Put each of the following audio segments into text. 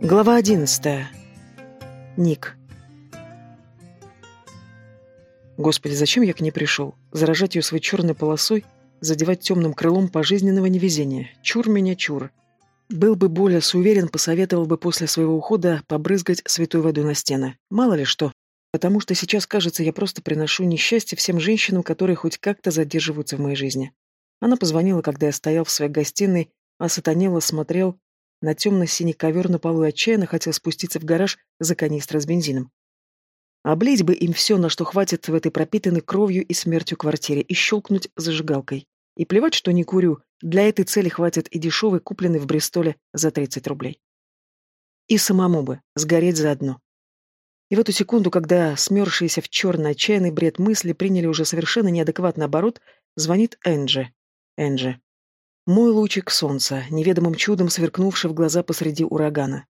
Глава одиннадцатая. Ник. Господи, зачем я к ней пришел? Заражать ее своей черной полосой, задевать темным крылом пожизненного невезения. Чур меня, чур. Был бы более суверен, посоветовал бы после своего ухода побрызгать святой водой на стены. Мало ли что. Потому что сейчас, кажется, я просто приношу несчастье всем женщинам, которые хоть как-то задерживаются в моей жизни. Она позвонила, когда я стоял в своей гостиной, а сатанело смотрел на темно-синий ковер на полу отчаянно хотел спуститься в гараж за канистрой с бензином. Облить бы им все, на что хватит в этой пропитанной кровью и смертью квартире, и щелкнуть зажигалкой. И плевать, что не курю, для этой цели хватит и дешевый, купленный в Бристоле за 30 рублей. И самому бы, сгореть заодно. И в эту секунду, когда смерзшиеся в черный отчаянный бред мысли приняли уже совершенно неадекватный оборот, звонит Энджи. Энджи. Мой лучик солнца, неведомым чудом сверкнувший в глаза посреди урагана.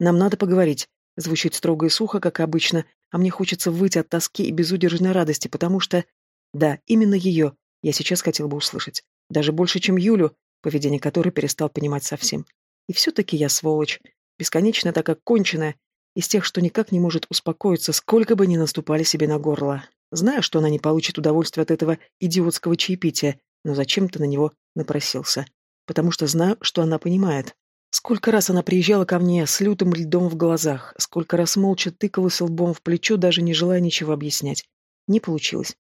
«Нам надо поговорить», — звучит строго и сухо, как обычно, а мне хочется выйти от тоски и безудержной радости, потому что... Да, именно ее я сейчас хотел бы услышать. Даже больше, чем Юлю, поведение которой перестал понимать совсем. И все-таки я сволочь. Бесконечно так как конченая, из тех, что никак не может успокоиться, сколько бы ни наступали себе на горло. Знаю, что она не получит удовольствия от этого идиотского чаепития, но зачем-то на него напросился. Потому что знаю, что она понимает. Сколько раз она приезжала ко мне с лютым льдом в глазах, сколько раз молча тыкалась лбом в плечо, даже не желая ничего объяснять. Не получилось.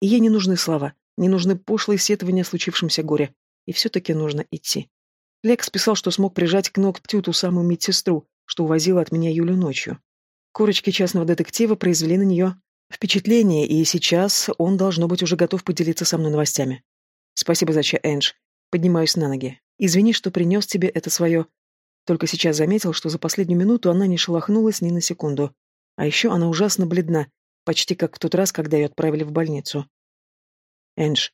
И ей не нужны слова, не нужны пошлые сетования о случившемся горе. И все-таки нужно идти. Лекс писал, что смог прижать к ногтю ту самую медсестру, что увозила от меня Юлю ночью. Корочки частного детектива произвели на нее впечатление, и сейчас он, должно быть, уже готов поделиться со мной новостями. Спасибо за чай, Эндж. Поднимаюсь на ноги. Извини, что принес тебе это свое. Только сейчас заметил, что за последнюю минуту она не шелохнулась ни на секунду. А еще она ужасно бледна, почти как в тот раз, когда ее отправили в больницу. Эндж.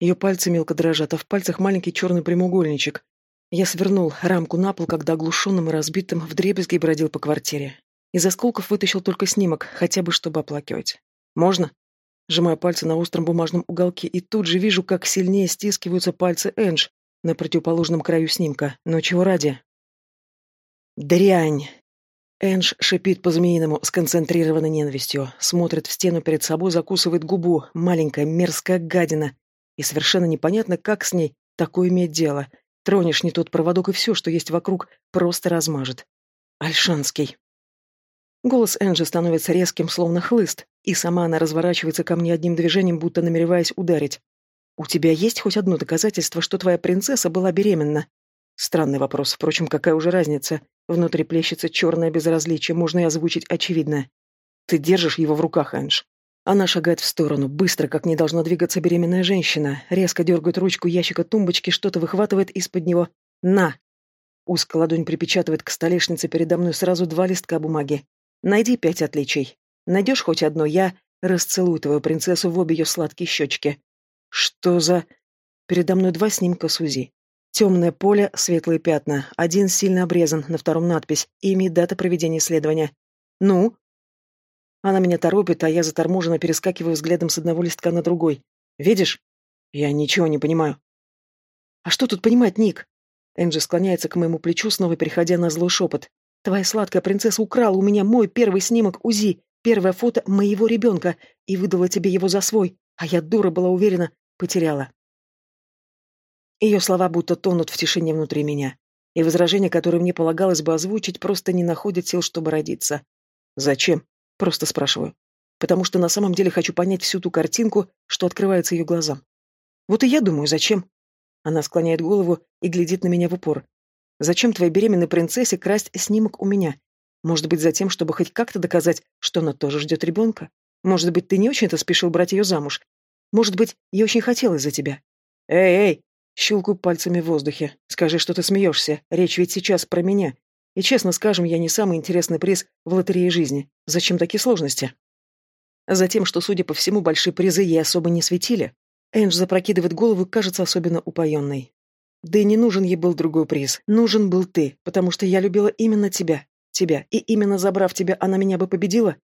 Ее пальцы мелко дрожат, а в пальцах маленький черный прямоугольничек. Я свернул рамку на пол, когда оглушенным и разбитым вдребезги бродил по квартире. Из осколков вытащил только снимок, хотя бы чтобы оплакивать. «Можно?» Сжимаю пальцы на остром бумажном уголке и тут же вижу, как сильнее стискиваются пальцы Эндж на противоположном краю снимка. Но чего ради? «Дрянь!» Эндж шипит по-змеиному, сконцентрированной ненавистью, смотрит в стену перед собой, закусывает губу, маленькая мерзкая гадина. И совершенно непонятно, как с ней такое иметь дело. Тронешь не тот проводок, и все, что есть вокруг, просто размажет. Альшанский. Голос Энджи становится резким, словно хлыст, и сама она разворачивается ко мне одним движением, будто намереваясь ударить. «У тебя есть хоть одно доказательство, что твоя принцесса была беременна?» Странный вопрос, впрочем, какая уже разница? Внутри плещется черное безразличие, можно и озвучить очевидное. Ты держишь его в руках, Эндж. Она шагает в сторону, быстро, как не должна двигаться беременная женщина, резко дергает ручку ящика тумбочки, что-то выхватывает из-под него. «На!» Узкая ладонь припечатывает к столешнице передо мной сразу два листка бумаги. Найди пять отличий. Найдешь хоть одно, я расцелую твою принцессу в обе ее сладкие щечки. Что за... Передо мной два снимка Сузи. Темное поле, светлые пятна. Один сильно обрезан, на втором надпись. Имя и дата проведения исследования. Ну? Она меня торопит, а я заторможенно перескакиваю взглядом с одного листка на другой. Видишь? Я ничего не понимаю. А что тут понимать, Ник? Энджи склоняется к моему плечу, снова переходя на злой шепот. Твоя сладкая принцесса украла у меня мой первый снимок УЗИ, первое фото моего ребенка, и выдала тебе его за свой, а я, дура, была уверена, потеряла. Ее слова будто тонут в тишине внутри меня, и возражения, которые мне полагалось бы озвучить, просто не находят сил, чтобы родиться. «Зачем?» — просто спрашиваю. Потому что на самом деле хочу понять всю ту картинку, что открывается ее глазам. Вот и я думаю, зачем? Она склоняет голову и глядит на меня в упор. Зачем твоей беременной принцессе красть снимок у меня? Может быть, за тем, чтобы хоть как-то доказать, что она тоже ждет ребенка? Может быть, ты не очень-то спешил брать ее замуж? Может быть, ей очень хотелось за тебя? Эй, эй! Щелкаю пальцами в воздухе. Скажи, что ты смеешься. Речь ведь сейчас про меня. И честно скажем, я не самый интересный приз в лотерее жизни. Зачем такие сложности? Затем, что, судя по всему, большие призы ей особо не светили. Эндж запрокидывает голову, кажется особенно упоенной. Да и не нужен ей был другой приз. Нужен был ты, потому что я любила именно тебя. Тебя. И именно забрав тебя, она меня бы победила?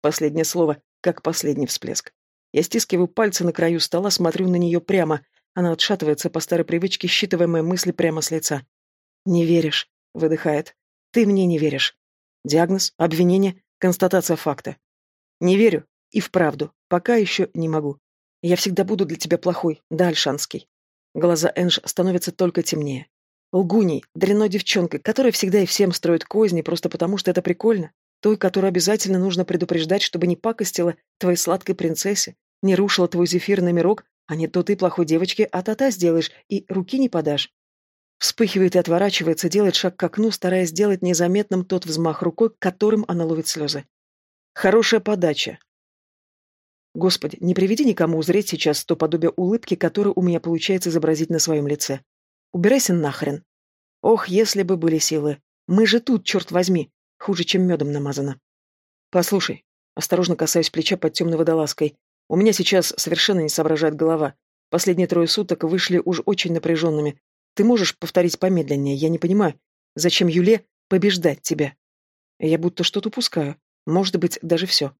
Последнее слово, как последний всплеск. Я стискиваю пальцы на краю стола, смотрю на нее прямо. Она отшатывается по старой привычке, считывая мои мысли прямо с лица. «Не веришь», — выдыхает. Ты мне не веришь. Диагноз, обвинение, констатация факта. Не верю. И вправду. Пока еще не могу. Я всегда буду для тебя плохой, да, Альшанский. Глаза Энж становятся только темнее. Лгуней, дрянной девчонкой, которая всегда и всем строит козни просто потому, что это прикольно. Той, которую обязательно нужно предупреждать, чтобы не пакостила твоей сладкой принцессе, не рушила твой зефирный мирок, а не то ты плохой девочке а та сделаешь и руки не подашь. Вспыхивает и отворачивается, делает шаг к окну, стараясь сделать незаметным тот взмах рукой, которым она ловит слезы. Хорошая подача. Господи, не приведи никому узреть сейчас то подобие улыбки, которую у меня получается изобразить на своем лице. Убирайся нахрен. Ох, если бы были силы. Мы же тут, черт возьми. Хуже, чем медом намазано. Послушай, осторожно касаюсь плеча под темной водолазкой. У меня сейчас совершенно не соображает голова. Последние трое суток вышли уж очень напряженными. Ты можешь повторить помедленнее? Я не понимаю, зачем Юле побеждать тебя? Я будто что-то упускаю. Может быть, даже все.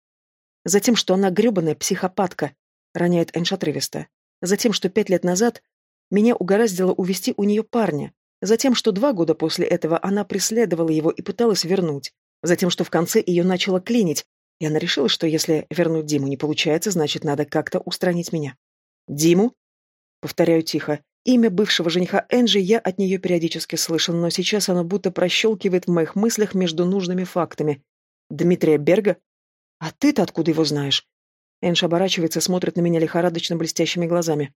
Затем, что она гребаная психопатка, роняет Энш отрывисто. Затем, что пять лет назад меня угораздило увести у нее парня. Затем, что два года после этого она преследовала его и пыталась вернуть. Затем, что в конце ее начало клинить, и она решила, что если вернуть Диму не получается, значит, надо как-то устранить меня. «Диму?» Повторяю тихо. Имя бывшего жениха Энджи я от нее периодически слышал, но сейчас оно будто прощелкивает в моих мыслях между нужными фактами. Дмитрия Берга? А ты-то откуда его знаешь? Эндж оборачивается, смотрит на меня лихорадочно блестящими глазами.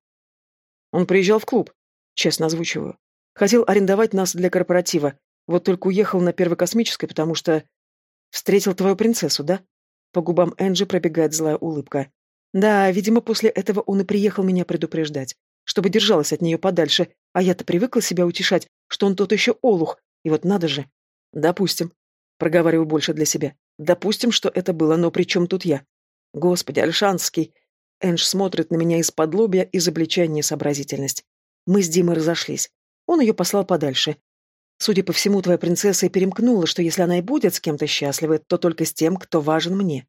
Он приезжал в клуб. Честно озвучиваю. Хотел арендовать нас для корпоратива. Вот только уехал на первой космической, потому что... Встретил твою принцессу, да? По губам Энджи пробегает злая улыбка. Да, видимо, после этого он и приехал меня предупреждать чтобы держалась от нее подальше, а я-то привыкла себя утешать, что он тот еще олух, и вот надо же. Допустим. Проговариваю больше для себя. Допустим, что это было, но при чем тут я? Господи, Альшанский. Эндж смотрит на меня из-под лобья, изобличая несообразительность. Мы с Димой разошлись. Он ее послал подальше. Судя по всему, твоя принцесса и перемкнула, что если она и будет с кем-то счастлива, то только с тем, кто важен мне.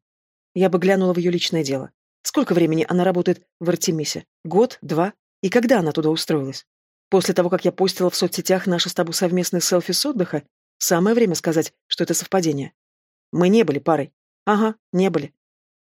Я бы глянула в ее личное дело. Сколько времени она работает в Артемисе? Год? Два? И когда она туда устроилась? После того, как я постила в соцсетях наши с тобой совместные селфи с отдыха, самое время сказать, что это совпадение. Мы не были парой. Ага, не были.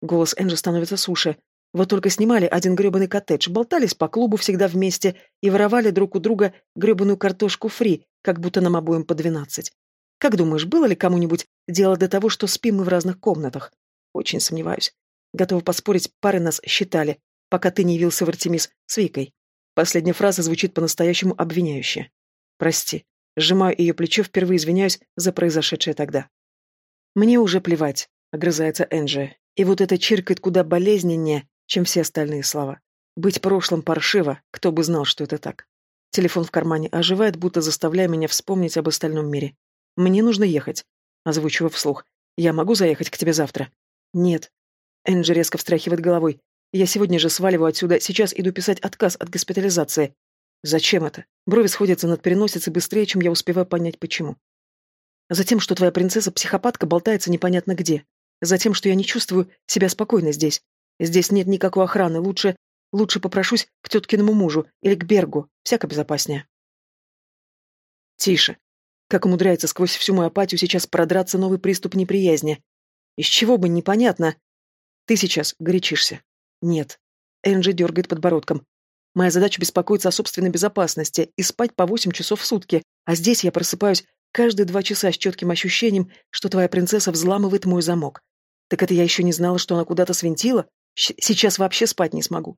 Голос Энджи становится суше. Вот только снимали один гребаный коттедж, болтались по клубу всегда вместе и воровали друг у друга гребаную картошку фри, как будто нам обоим по двенадцать. Как думаешь, было ли кому-нибудь дело до того, что спим мы в разных комнатах? Очень сомневаюсь. Готова поспорить, пары нас считали, пока ты не явился в Артемис с Викой. Последняя фраза звучит по-настоящему обвиняюще. «Прости». Сжимаю ее плечо, впервые извиняюсь за произошедшее тогда. «Мне уже плевать», — огрызается Энджи. И вот это чиркает куда болезненнее, чем все остальные слова. Быть прошлым паршиво, кто бы знал, что это так. Телефон в кармане оживает, будто заставляя меня вспомнить об остальном мире. «Мне нужно ехать», — озвучиваю вслух. «Я могу заехать к тебе завтра?» «Нет». Энджи резко встряхивает головой. Я сегодня же сваливаю отсюда, сейчас иду писать отказ от госпитализации. Зачем это? Брови сходятся над переносицей быстрее, чем я успеваю понять, почему. Затем, что твоя принцесса-психопатка болтается непонятно где. Затем, что я не чувствую себя спокойно здесь. Здесь нет никакой охраны. Лучше... Лучше попрошусь к теткиному мужу или к Бергу. Всяко безопаснее. Тише. Как умудряется сквозь всю мою апатию сейчас продраться новый приступ неприязни. Из чего бы, непонятно. Ты сейчас горячишься. Нет. Энджи дергает подбородком. Моя задача беспокоиться о собственной безопасности и спать по восемь часов в сутки, а здесь я просыпаюсь каждые два часа с четким ощущением, что твоя принцесса взламывает мой замок. Так это я еще не знала, что она куда-то свинтила? Сейчас вообще спать не смогу.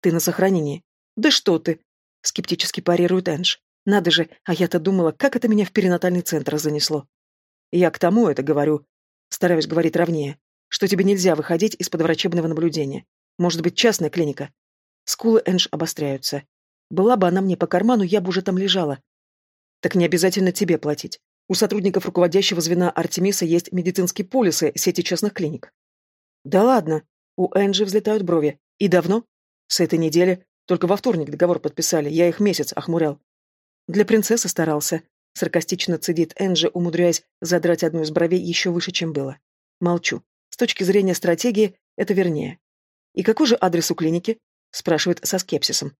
Ты на сохранении. Да что ты? Скептически парирует Эндж. Надо же, а я-то думала, как это меня в перинатальный центр занесло. Я к тому это говорю. Стараюсь говорить ровнее, что тебе нельзя выходить из-под врачебного наблюдения. Может быть, частная клиника? Скулы Эндж обостряются. Была бы она мне по карману, я бы уже там лежала. Так не обязательно тебе платить. У сотрудников руководящего звена Артемиса есть медицинские полисы сети частных клиник. Да ладно. У Энджи взлетают брови. И давно? С этой недели. Только во вторник договор подписали. Я их месяц охмурял. Для принцессы старался. Саркастично цедит Энджи, умудряясь задрать одну из бровей еще выше, чем было. Молчу. С точки зрения стратегии, это вернее. «И какой же адрес у клиники?» — спрашивает со скепсисом.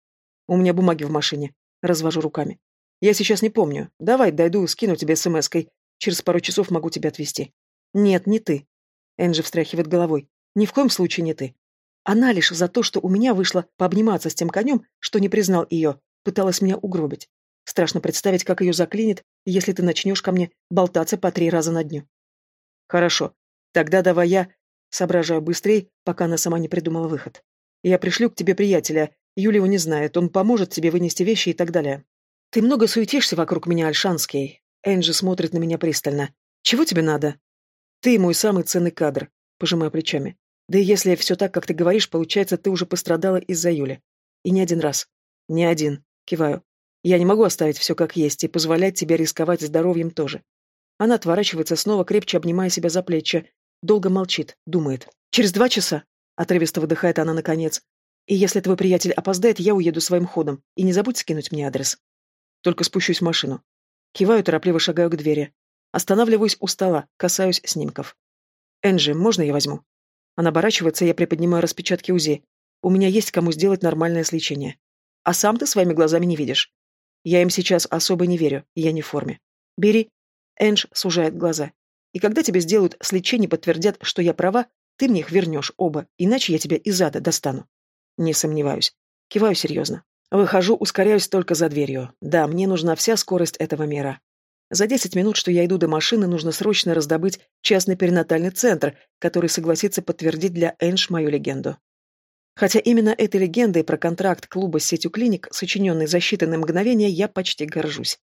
«У меня бумаги в машине». Развожу руками. «Я сейчас не помню. Давай, дойду, скину тебе смс-кой. Через пару часов могу тебя отвезти. Нет, не ты. Энджи встряхивает головой. Ни в коем случае не ты. Она лишь за то, что у меня вышло пообниматься с тем конем, что не признал ее, пыталась меня угробить. Страшно представить, как ее заклинит, если ты начнешь ко мне болтаться по три раза на дню. Хорошо. Тогда давай я... Соображаю быстрее, пока она сама не придумала выход. Я пришлю к тебе приятеля. Юля его не знает, он поможет тебе вынести вещи и так далее. Ты много суетишься вокруг меня, Альшанский. Энджи смотрит на меня пристально. Чего тебе надо? Ты мой самый ценный кадр, пожимаю плечами. Да и если все так, как ты говоришь, получается, ты уже пострадала из-за Юли. И не один раз. Не один. Киваю. Я не могу оставить все как есть и позволять тебе рисковать здоровьем тоже. Она отворачивается, снова крепче обнимая себя за плечи. Долго молчит, думает. Через два часа, отрывисто выдыхает она наконец. И если твой приятель опоздает, я уеду своим ходом. И не забудь скинуть мне адрес. Только спущусь в машину. Киваю, торопливо шагаю к двери. Останавливаюсь у стола, касаюсь снимков. «Энджи, можно я возьму?» Она оборачивается, я приподнимаю распечатки УЗИ. У меня есть кому сделать нормальное сличение. А сам ты своими глазами не видишь. Я им сейчас особо не верю, я не в форме. Бери. Эндж сужает глаза. И когда тебе сделают сличение, подтвердят, что я права, ты мне их вернешь оба, иначе я тебя из ада достану. Не сомневаюсь. Киваю серьезно. Выхожу, ускоряюсь только за дверью. Да, мне нужна вся скорость этого мира. За десять минут, что я иду до машины, нужно срочно раздобыть частный перинатальный центр, который согласится подтвердить для Эндж мою легенду. Хотя именно этой легендой про контракт клуба с сетью клиник, сочиненный за считанные мгновения, я почти горжусь.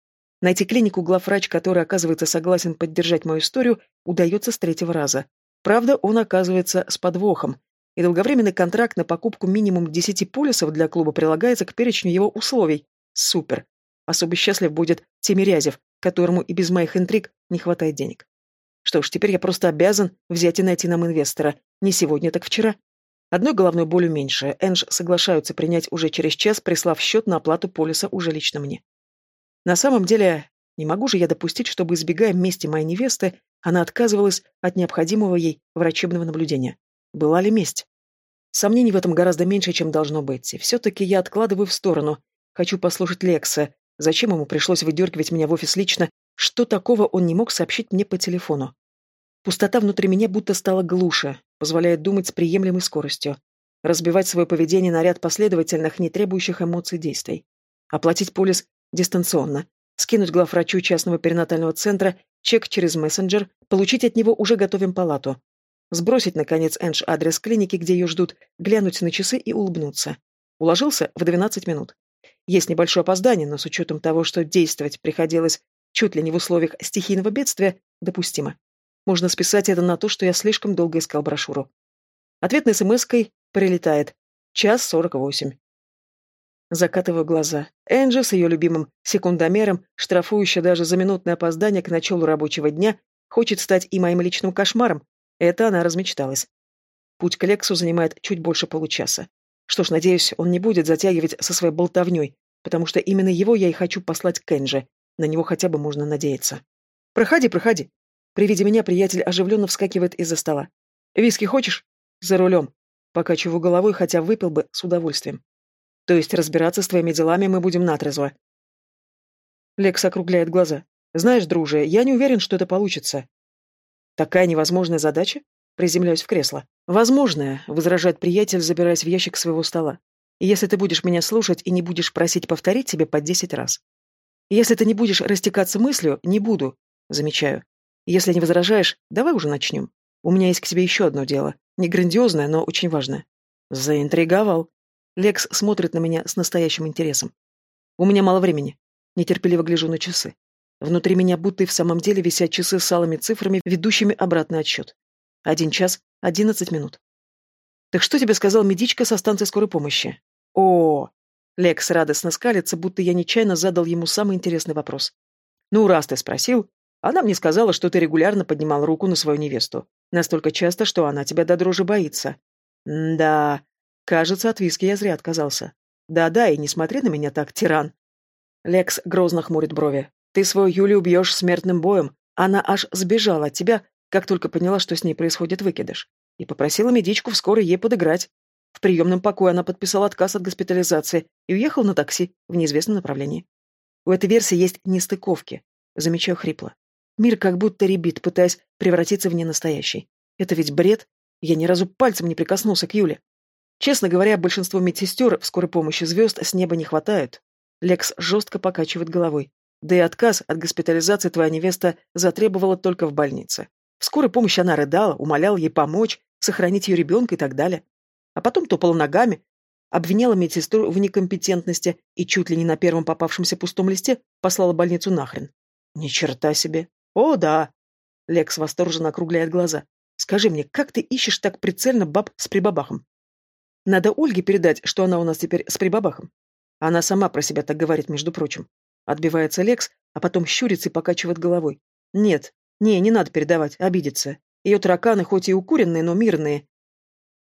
Найти клинику, главврач, который оказывается согласен поддержать мою историю, удается с третьего раза. Правда, он оказывается с подвохом, и долговременный контракт на покупку минимум 10 полисов для клуба прилагается к перечню его условий. Супер. Особо счастлив будет Тимирязев, которому и без моих интриг не хватает денег. Что ж, теперь я просто обязан взять и найти нам инвестора. Не сегодня, так вчера. Одной головной болью меньше. Эндж соглашаются принять уже через час, прислав счет на оплату полиса уже лично мне. На самом деле, не могу же я допустить, чтобы, избегая мести моей невесты, она отказывалась от необходимого ей врачебного наблюдения. Была ли месть? Сомнений в этом гораздо меньше, чем должно быть. Все-таки я откладываю в сторону. Хочу послушать Лекса. Зачем ему пришлось выдергивать меня в офис лично? Что такого он не мог сообщить мне по телефону? Пустота внутри меня будто стала глуше, позволяет думать с приемлемой скоростью. Разбивать свое поведение на ряд последовательных, не требующих эмоций действий. Оплатить полис дистанционно. Скинуть главврачу частного перинатального центра чек через мессенджер, получить от него уже готовим палату. Сбросить, наконец, Эндж адрес клиники, где ее ждут, глянуть на часы и улыбнуться. Уложился в 12 минут. Есть небольшое опоздание, но с учетом того, что действовать приходилось чуть ли не в условиях стихийного бедствия, допустимо. Можно списать это на то, что я слишком долго искал брошюру. Ответной смс-кой прилетает. Час сорок восемь. Закатываю глаза. Энджи с ее любимым секундомером, штрафующая даже за минутное опоздание к началу рабочего дня, хочет стать и моим личным кошмаром, это она размечталась. Путь к Лексу занимает чуть больше получаса. Что ж, надеюсь, он не будет затягивать со своей болтовней, потому что именно его я и хочу послать к Энджи. На него хотя бы можно надеяться. «Проходи, проходи». При виде меня приятель оживленно вскакивает из-за стола. «Виски хочешь?» «За рулем». Покачиваю головой, хотя выпил бы с удовольствием. «То есть разбираться с твоими делами мы будем натрезво?» Лекс округляет глаза. «Знаешь, друже, я не уверен, что это получится. Такая невозможная задача? Приземляюсь в кресло. Возможная, возражает приятель, забираясь в ящик своего стола. Если ты будешь меня слушать и не будешь просить повторить тебе по десять раз. Если ты не будешь растекаться мыслью, не буду, замечаю. Если не возражаешь, давай уже начнем. У меня есть к тебе еще одно дело. Не грандиозное, но очень важное. Заинтриговал. Лекс смотрит на меня с настоящим интересом. У меня мало времени. Нетерпеливо гляжу на часы. Внутри меня будто и в самом деле висят часы с алыми цифрами, ведущими обратный отсчет. Один час, одиннадцать минут. «Так что тебе сказал медичка со станции скорой помощи?» «О!» Лекс радостно скалится, будто я нечаянно задал ему самый интересный вопрос. «Ну, раз ты спросил, она мне сказала, что ты регулярно поднимал руку на свою невесту. Настолько часто, что она тебя до дрожи боится. М да, кажется, от виски я зря отказался. Да-да, и не смотри на меня так, тиран. Лекс грозно хмурит брови. Ты свою Юлю убьешь смертным боем. Она аж сбежала от тебя, как только поняла, что с ней происходит выкидыш. И попросила медичку вскоре ей подыграть. В приемном покое она подписала отказ от госпитализации и уехала на такси в неизвестном направлении. У этой версии есть нестыковки. Замечаю хрипло. Мир как будто ребит, пытаясь превратиться в ненастоящий. Это ведь бред. Я ни разу пальцем не прикоснулся к Юле. Честно говоря, большинство медсестер в скорой помощи звезд с неба не хватает. Лекс жестко покачивает головой. Да и отказ от госпитализации твоя невеста затребовала только в больнице. В скорой помощи она рыдала, умоляла ей помочь, сохранить ее ребенка и так далее. А потом топала ногами, обвиняла медсестру в некомпетентности и чуть ли не на первом попавшемся пустом листе послала больницу нахрен. Ни черта себе. О, да. Лекс восторженно округляет глаза. Скажи мне, как ты ищешь так прицельно баб с прибабахом? Надо Ольге передать, что она у нас теперь с прибабахом. Она сама про себя так говорит, между прочим. Отбивается Лекс, а потом щурится и покачивает головой. Нет, не, не надо передавать, обидится. Ее тараканы хоть и укуренные, но мирные,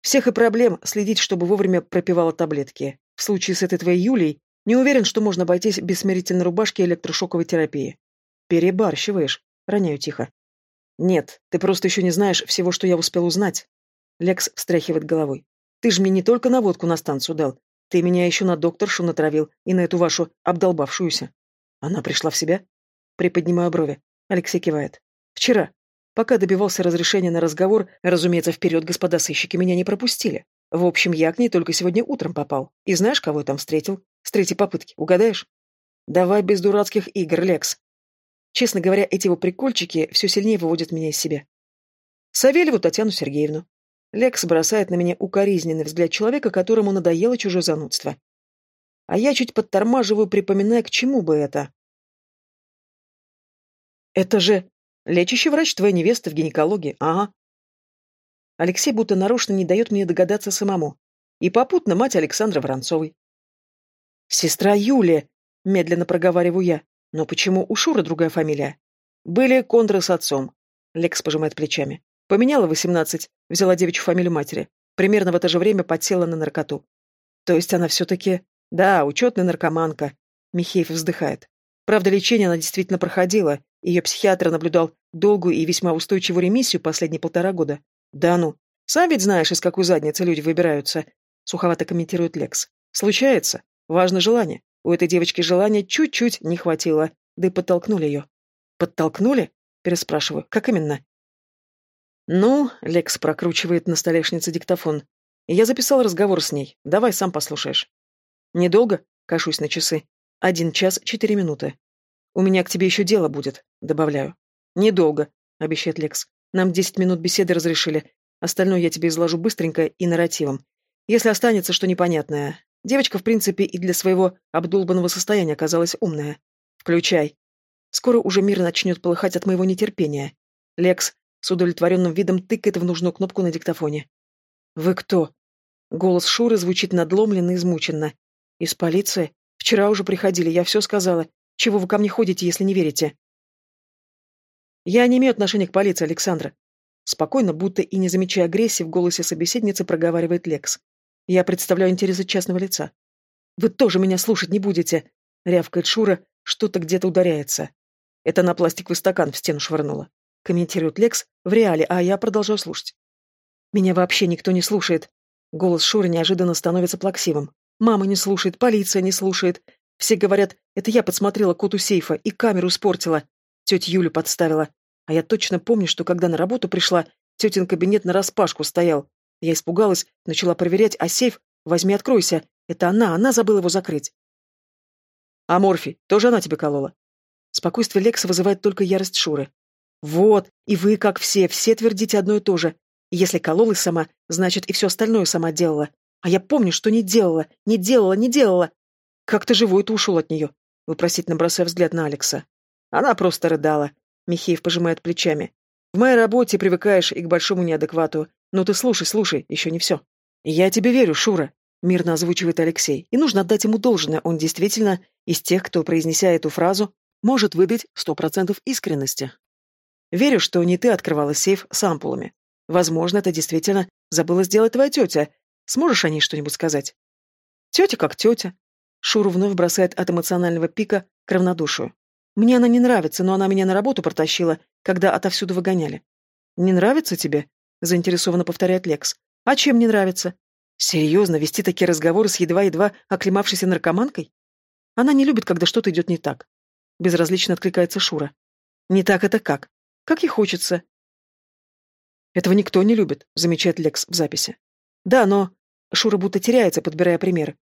всех и проблем следить, чтобы вовремя пропивала таблетки. В случае с этой твоей Юлей не уверен, что можно обойтись без смирительной рубашки и электрошоковой терапии. Перебарщиваешь. Роняю тихо. Нет, ты просто еще не знаешь всего, что я успел узнать. Лекс встряхивает головой. Ты же мне не только на водку на станцию дал. Ты меня еще на докторшу натравил и на эту вашу обдолбавшуюся. Она пришла в себя? Приподнимаю брови. Алексей кивает. Вчера. Пока добивался разрешения на разговор, разумеется, вперед господа сыщики меня не пропустили. В общем, я к ней только сегодня утром попал. И знаешь, кого я там встретил? С третьей попытки, угадаешь? Давай без дурацких игр, Лекс. Честно говоря, эти его прикольчики все сильнее выводят меня из себя. Савельеву Татьяну Сергеевну. Лекс бросает на меня укоризненный взгляд человека, которому надоело чужое занудство. А я чуть подтормаживаю, припоминая, к чему бы это. Это же Лечащий врач твоей невесты в гинекологии, ага. Алексей будто нарочно не дает мне догадаться самому. И попутно мать Александра Воронцовой. Сестра Юлия, медленно проговариваю я. Но почему у Шуры другая фамилия? Были Кондры с отцом. Лекс пожимает плечами. Поменяла восемнадцать, взяла девичью фамилию матери. Примерно в это же время подсела на наркоту. То есть она все-таки... Да, учетная наркоманка. Михеев вздыхает. Правда, лечение она действительно проходила, ее психиатр наблюдал долгую и весьма устойчивую ремиссию последние полтора года. Да ну, сам ведь знаешь, из какой задницы люди выбираются, суховато комментирует Лекс. Случается. Важно желание. У этой девочки желания чуть-чуть не хватило, да и подтолкнули ее. Подтолкнули? Переспрашиваю. Как именно? Ну, Лекс прокручивает на столешнице диктофон. Я записал разговор с ней. Давай сам послушаешь. Недолго? Кашусь на часы. Один час четыре минуты. У меня к тебе еще дело будет, добавляю. Недолго, обещает Лекс. Нам десять минут беседы разрешили. Остальное я тебе изложу быстренько и нарративом. Если останется что непонятное. Девочка, в принципе, и для своего обдолбанного состояния оказалась умная. Включай. Скоро уже мир начнет полыхать от моего нетерпения. Лекс с удовлетворенным видом тыкает в нужную кнопку на диктофоне. «Вы кто?» Голос Шуры звучит надломленно и измученно. «Из полиции? Вчера уже приходили, я все сказала. Чего вы ко мне ходите, если не верите? Я не имею отношения к полиции, Александра. Спокойно, будто и не замечая агрессии, в голосе собеседницы проговаривает Лекс. Я представляю интересы частного лица. Вы тоже меня слушать не будете, рявкает Шура, что-то где-то ударяется. Это на пластиковый стакан в стену швырнула. Комментирует Лекс в реале, а я продолжаю слушать. Меня вообще никто не слушает. Голос Шуры неожиданно становится плаксивым. Мама не слушает, полиция не слушает. Все говорят, это я подсмотрела код у сейфа и камеру испортила. Тетя Юлю подставила. А я точно помню, что когда на работу пришла, тетин кабинет нараспашку стоял. Я испугалась, начала проверять, а сейф, возьми, откройся. Это она, она забыла его закрыть. А Морфи, тоже она тебе колола? Спокойствие Лекса вызывает только ярость Шуры. Вот, и вы, как все, все твердите одно и то же. Если кололась сама, значит, и все остальное сама делала. А я помню, что не делала, не делала, не делала. Как-то живой-то ушел от нее, вопросительно бросая взгляд на Алекса. Она просто рыдала. Михеев пожимает плечами. В моей работе привыкаешь и к большому неадеквату. Но ты слушай, слушай, еще не все. Я тебе верю, Шура, мирно озвучивает Алексей. И нужно отдать ему должное. Он действительно из тех, кто, произнеся эту фразу, может выдать сто процентов искренности. Верю, что не ты открывала сейф с ампулами. Возможно, это действительно забыла сделать твоя тетя. Сможешь о ней что-нибудь сказать? Тетя как тетя. Шуру вновь бросает от эмоционального пика к равнодушию. Мне она не нравится, но она меня на работу протащила, когда отовсюду выгоняли. «Не нравится тебе?» — заинтересованно повторяет Лекс. «А чем не нравится?» «Серьезно, вести такие разговоры с едва-едва оклемавшейся наркоманкой?» «Она не любит, когда что-то идет не так». Безразлично откликается Шура. Не так это как? Как ей хочется. Этого никто не любит, замечает Лекс в записи. Да, но... Шура будто теряется, подбирая пример.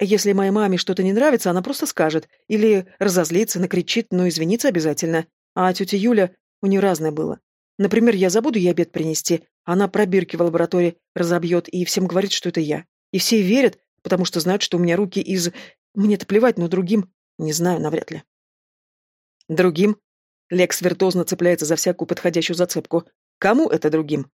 Если моей маме что-то не нравится, она просто скажет. Или разозлится, накричит, но извиниться обязательно. А тетя Юля, у нее разное было. Например, я забуду ей обед принести, она пробирки в лаборатории разобьет и всем говорит, что это я. И все верят, потому что знают, что у меня руки из... Мне-то плевать, но другим... Не знаю, навряд ли. Другим? Лекс виртуозно цепляется за всякую подходящую зацепку. Кому это другим?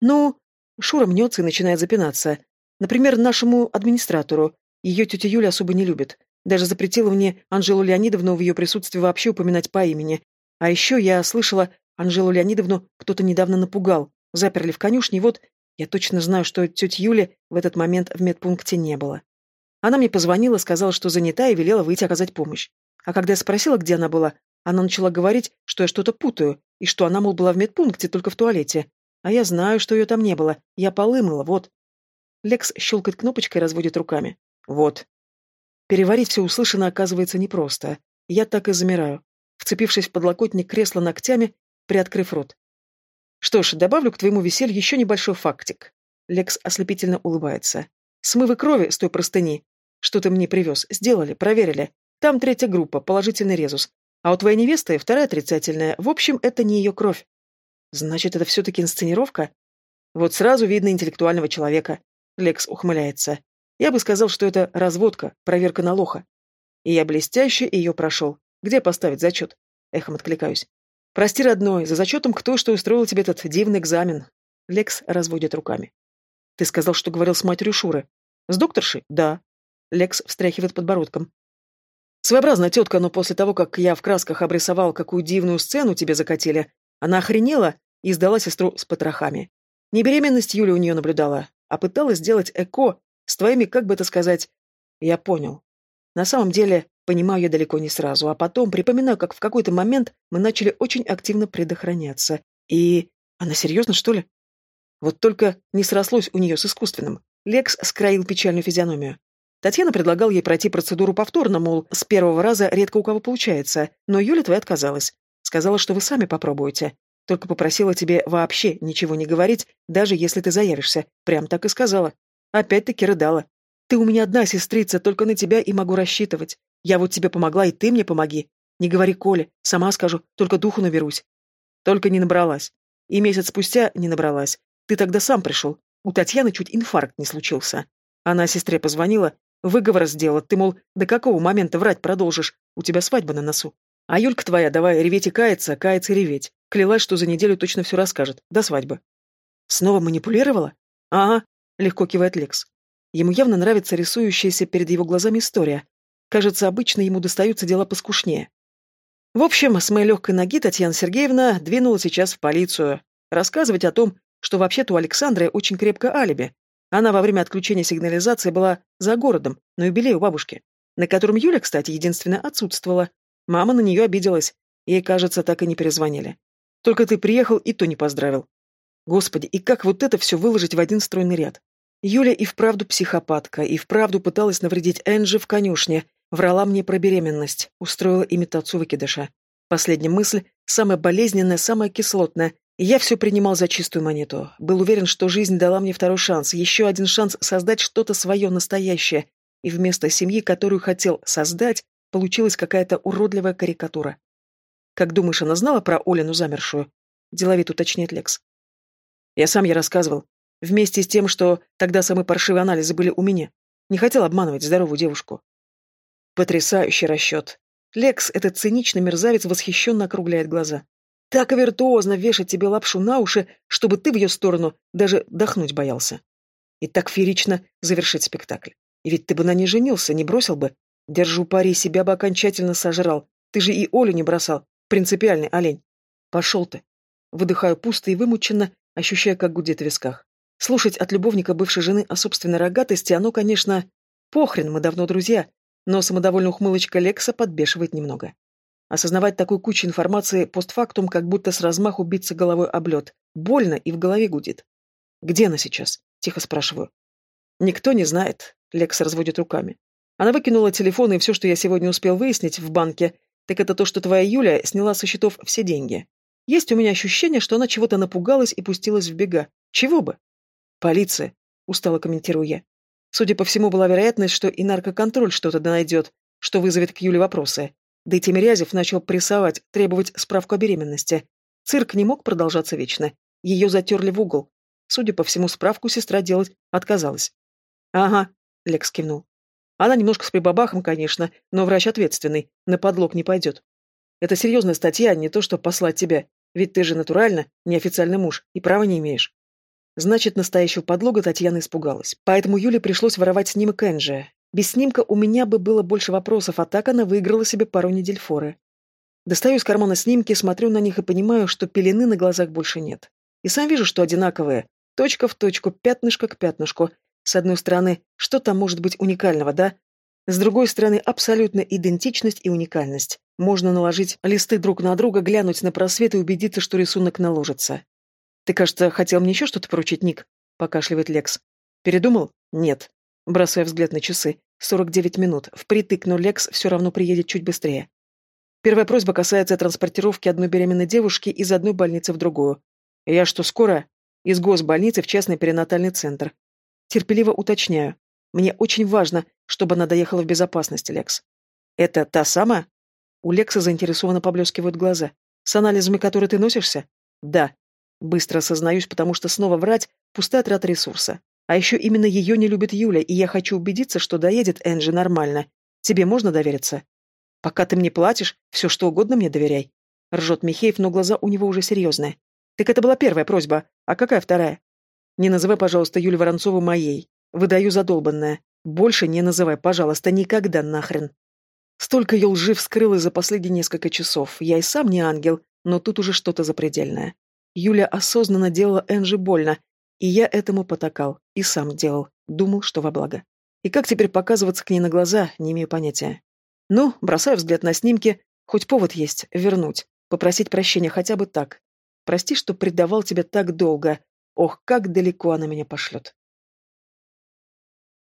Ну, Шура мнется и начинает запинаться. Например, нашему администратору. Ее тетя Юля особо не любит. Даже запретила мне Анжелу Леонидовну в ее присутствии вообще упоминать по имени. А еще я слышала, Анжелу Леонидовну кто-то недавно напугал. Заперли в конюшне, и вот я точно знаю, что тети Юли в этот момент в медпункте не было. Она мне позвонила, сказала, что занята, и велела выйти оказать помощь. А когда я спросила, где она была, она начала говорить, что я что-то путаю, и что она, мол, была в медпункте, только в туалете. А я знаю, что ее там не было. Я полы мыла, вот. Лекс щелкает кнопочкой и разводит руками. Вот. Переварить все услышанное оказывается непросто. Я так и замираю, вцепившись в подлокотник кресла ногтями, приоткрыв рот. Что ж, добавлю к твоему веселью еще небольшой фактик. Лекс ослепительно улыбается. Смывы крови с той простыни, что ты мне привез, сделали, проверили. Там третья группа, положительный резус. А у твоей невесты вторая отрицательная. В общем, это не ее кровь. Значит, это все-таки инсценировка? Вот сразу видно интеллектуального человека. Лекс ухмыляется. Я бы сказал, что это разводка, проверка на лоха. И я блестяще ее прошел. Где поставить зачет? Эхом откликаюсь. Прости, родной, за зачетом кто что устроил тебе этот дивный экзамен. Лекс разводит руками. Ты сказал, что говорил с матерью Шуры. С докторшей? Да. Лекс встряхивает подбородком. Своеобразная тетка, но после того, как я в красках обрисовал, какую дивную сцену тебе закатили, она охренела и сдала сестру с потрохами. Не беременность Юля у нее наблюдала, а пыталась сделать эко с твоими, как бы это сказать... Я понял. На самом деле, понимаю я далеко не сразу, а потом припоминаю, как в какой-то момент мы начали очень активно предохраняться. И... Она серьезно, что ли? Вот только не срослось у нее с искусственным. Лекс скроил печальную физиономию. Татьяна предлагал ей пройти процедуру повторно, мол, с первого раза редко у кого получается, но Юля твоя отказалась. Сказала, что вы сами попробуете. Только попросила тебе вообще ничего не говорить, даже если ты заявишься. Прям так и сказала. Опять-таки рыдала. Ты у меня одна сестрица, только на тебя и могу рассчитывать. Я вот тебе помогла, и ты мне помоги. Не говори Коле, сама скажу, только духу наберусь. Только не набралась. И месяц спустя не набралась. Ты тогда сам пришел. У Татьяны чуть инфаркт не случился. Она сестре позвонила, выговор сделала. Ты, мол, до какого момента врать продолжишь? У тебя свадьба на носу. А Юлька твоя давай реветь и каяться, каяться и реветь. Клялась, что за неделю точно все расскажет. До свадьбы. Снова манипулировала? Ага, легко кивает Лекс. Ему явно нравится рисующаяся перед его глазами история. Кажется, обычно ему достаются дела поскушнее. В общем, с моей легкой ноги Татьяна Сергеевна двинула сейчас в полицию. Рассказывать о том, что вообще-то у Александры очень крепкое алиби. Она во время отключения сигнализации была за городом, на юбилей у бабушки, на котором Юля, кстати, единственная отсутствовала. Мама на нее обиделась. Ей, кажется, так и не перезвонили. Только ты приехал и то не поздравил. Господи, и как вот это все выложить в один стройный ряд? Юля и вправду психопатка, и вправду пыталась навредить Энджи в конюшне, врала мне про беременность, устроила имитацию выкидыша. Последняя мысль, самая болезненная, самая кислотная, я все принимал за чистую монету. Был уверен, что жизнь дала мне второй шанс, еще один шанс создать что-то свое настоящее. И вместо семьи, которую хотел создать, получилась какая-то уродливая карикатура. Как думаешь, она знала про Олину замершую? Деловит уточняет Лекс. Я сам ей рассказывал. Вместе с тем, что тогда самые паршивые анализы были у меня. Не хотел обманывать здоровую девушку. Потрясающий расчет. Лекс, этот циничный мерзавец, восхищенно округляет глаза. Так виртуозно вешать тебе лапшу на уши, чтобы ты в ее сторону даже дохнуть боялся. И так феерично завершить спектакль. И ведь ты бы на ней женился, не бросил бы. Держу пари, себя бы окончательно сожрал. Ты же и Олю не бросал. Принципиальный олень. Пошел ты. Выдыхаю пусто и вымученно, ощущая, как гудит в висках. Слушать от любовника бывшей жены о собственной рогатости, оно, конечно, похрен, мы давно друзья, но самодовольная ухмылочка Лекса подбешивает немного. Осознавать такую кучу информации постфактум, как будто с размаху биться головой об лед. Больно и в голове гудит. «Где она сейчас?» — тихо спрашиваю. «Никто не знает», — Лекс разводит руками. Она выкинула телефон и все, что я сегодня успел выяснить в банке, так это то, что твоя Юля сняла со счетов все деньги. Есть у меня ощущение, что она чего-то напугалась и пустилась в бега. Чего бы? Полиция, устало комментирую я. Судя по всему, была вероятность, что и наркоконтроль что-то найдет, что вызовет к Юле вопросы. Да и Тимирязев начал прессовать, требовать справку о беременности. Цирк не мог продолжаться вечно. Ее затерли в угол. Судя по всему, справку сестра делать отказалась. «Ага», — Лекс кивнул. «Она немножко с прибабахом, конечно, но врач ответственный, на подлог не пойдет. Это серьезная статья, не то, что послать тебя, ведь ты же натурально неофициальный муж и права не имеешь». Значит, настоящего подлога Татьяна испугалась. Поэтому Юле пришлось воровать снимок Энджи. Без снимка у меня бы было больше вопросов, а так она выиграла себе пару недель форы. Достаю из кармана снимки, смотрю на них и понимаю, что пелены на глазах больше нет. И сам вижу, что одинаковые. Точка в точку, пятнышко к пятнышку. С одной стороны, что там может быть уникального, да? С другой стороны, абсолютно идентичность и уникальность. Можно наложить листы друг на друга, глянуть на просвет и убедиться, что рисунок наложится. «Ты, кажется, хотел мне еще что-то поручить, Ник?» — покашливает Лекс. «Передумал? Нет». Бросая взгляд на часы. Сорок девять минут. Впритык, но Лекс все равно приедет чуть быстрее. Первая просьба касается транспортировки одной беременной девушки из одной больницы в другую. Я что, скоро? Из госбольницы в частный перинатальный центр. Терпеливо уточняю. Мне очень важно, чтобы она доехала в безопасность, Лекс. Это та самая? У Лекса заинтересованно поблескивают глаза. С анализами, которые ты носишься? Да. Быстро осознаюсь, потому что снова врать – пустая трата ресурса. А еще именно ее не любит Юля, и я хочу убедиться, что доедет Энджи нормально. Тебе можно довериться? Пока ты мне платишь, все что угодно мне доверяй. Ржет Михеев, но глаза у него уже серьезные. Так это была первая просьба. А какая вторая? Не называй, пожалуйста, Юлю Воронцову моей. Выдаю задолбанное. Больше не называй, пожалуйста, никогда нахрен. Столько ее лжи вскрылось за последние несколько часов. Я и сам не ангел, но тут уже что-то запредельное. Юля осознанно делала Энджи больно, и я этому потакал, и сам делал, думал, что во благо. И как теперь показываться к ней на глаза, не имею понятия. Ну, бросаю взгляд на снимки, хоть повод есть, вернуть, попросить прощения хотя бы так. Прости, что предавал тебя так долго. Ох, как далеко она меня пошлет.